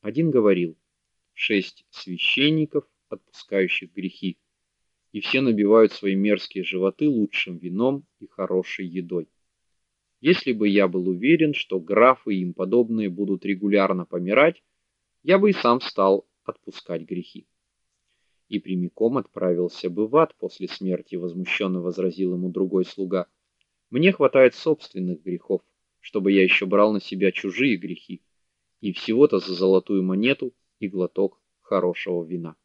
Один говорил: шесть священников, отпускающих грехи, и все набивают свои мерзкие животы лучшим вином и хорошей едой. Если бы я был уверен, что графы и им подобные будут регулярно помирать, я бы и сам стал отпускать грехи. И прямиком отправился бы в ад после смерти, возмущенно возразил ему другой слуга. Мне хватает собственных грехов, чтобы я еще брал на себя чужие грехи, и всего-то за золотую монету и глоток хорошего вина.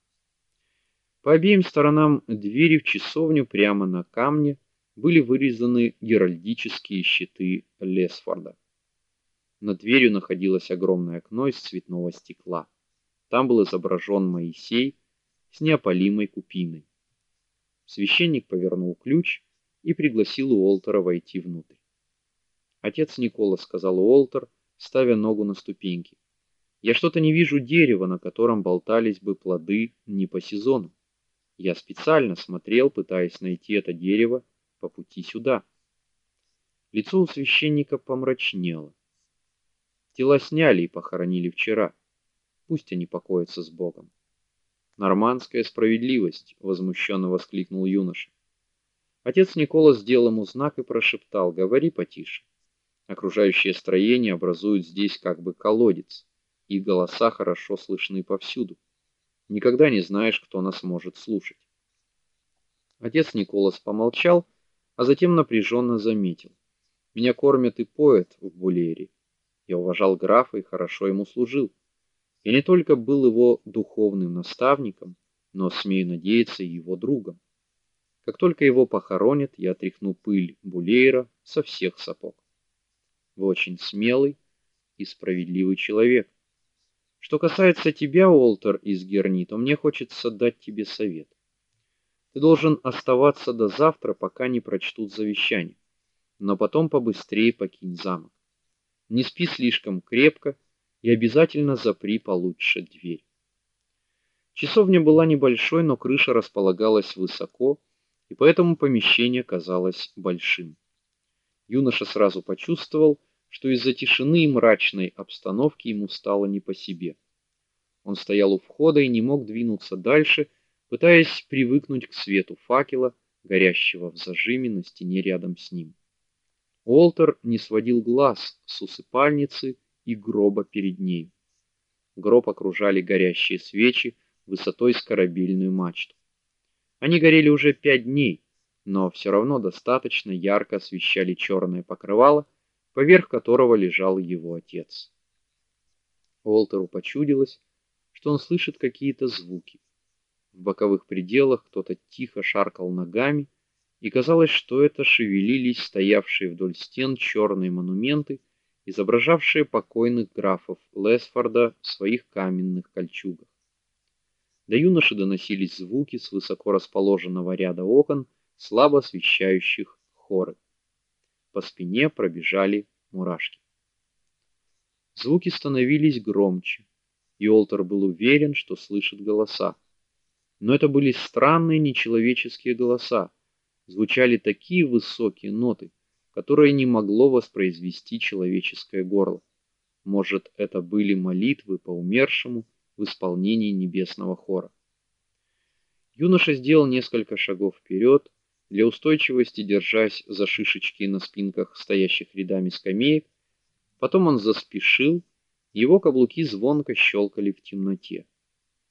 По обеим сторонам двери в часовню прямо на камне были вырезаны геральдические щиты Лесфорда. Над дверью находилось огромное окно из цветного стекла. Там был изображен Моисей с неопалимой купиной. Священник повернул ключ и пригласил Уолтера войти внутрь. Отец Никола сказал Уолтер, ставя ногу на ступеньки. Я что-то не вижу дерева, на котором болтались бы плоды не по сезону. Я специально смотрел, пытаясь найти это дерево по пути сюда. Лицо у священника помрачнело. Тела сняли и похоронили вчера. Пусть они покоятся с Богом. Нормандская справедливость, возмущенно воскликнул юноша. Отец Никола сделал ему знак и прошептал: "Говори потише". Окружающее строение образует здесь как бы колодец, и голоса хорошо слышны повсюду. Никогда не знаешь, кто нас может слушать. Отец Николас помолчал а затем напряженно заметил: "Меня кормят и поят в Булере. Я уважал графа и хорошо ему служил. Я не только был его духовным наставником, но смею надеяться и его другом. Как только его похоронят, я отряхну пыль Булейра со всех сапог. Вы очень смелый и справедливый человек. Что касается тебя, Уолтер из Герни, то мне хочется дать тебе совет. Ты должен оставаться до завтра, пока не прочтут завещание. Но потом побыстрее покинь замок. Не спи слишком крепко и обязательно запри получше дверь. Часовня была небольшой, но крыша располагалась высоко, и поэтому помещение казалось большим. Юноша сразу почувствовал, что из-за тишины и мрачной обстановки ему стало не по себе. Он стоял у входа и не мог двинуться дальше, пытаясь привыкнуть к свету факела, горящего в зажиме на стене рядом с ним. Олтер не сводил глаз с усыпальницы и гроба перед ней. Гроб окружали горящие свечи высотой с корабельную мачту. Они горели уже пять дней, но все равно достаточно ярко освещали черное покрывало, поверх которого лежал его отец. Олтеру почудилось, что он слышит какие-то звуки. В боковых пределах кто-то тихо шаркал ногами, и казалось, что это шевелились стоявшие вдоль стен черные монументы, изображавшие покойных графов Лесфорда в своих каменных кольчугах. До юноши доносились звуки с высоко расположенного ряда окон, слабо освещающих хоры. По спине пробежали мурашки. Звуки становились громче, и Олтер был уверен, что слышит голоса но это были странные нечеловеческие голоса. Звучали такие высокие ноты, которые не могло воспроизвести человеческое горло. Может, это были молитвы по умершему в исполнении небесного хора. Юноша сделал несколько шагов вперед, для устойчивости держась за шишечки на спинках стоящих рядами скамеек. Потом он заспешил, его каблуки звонко щелкали в темноте.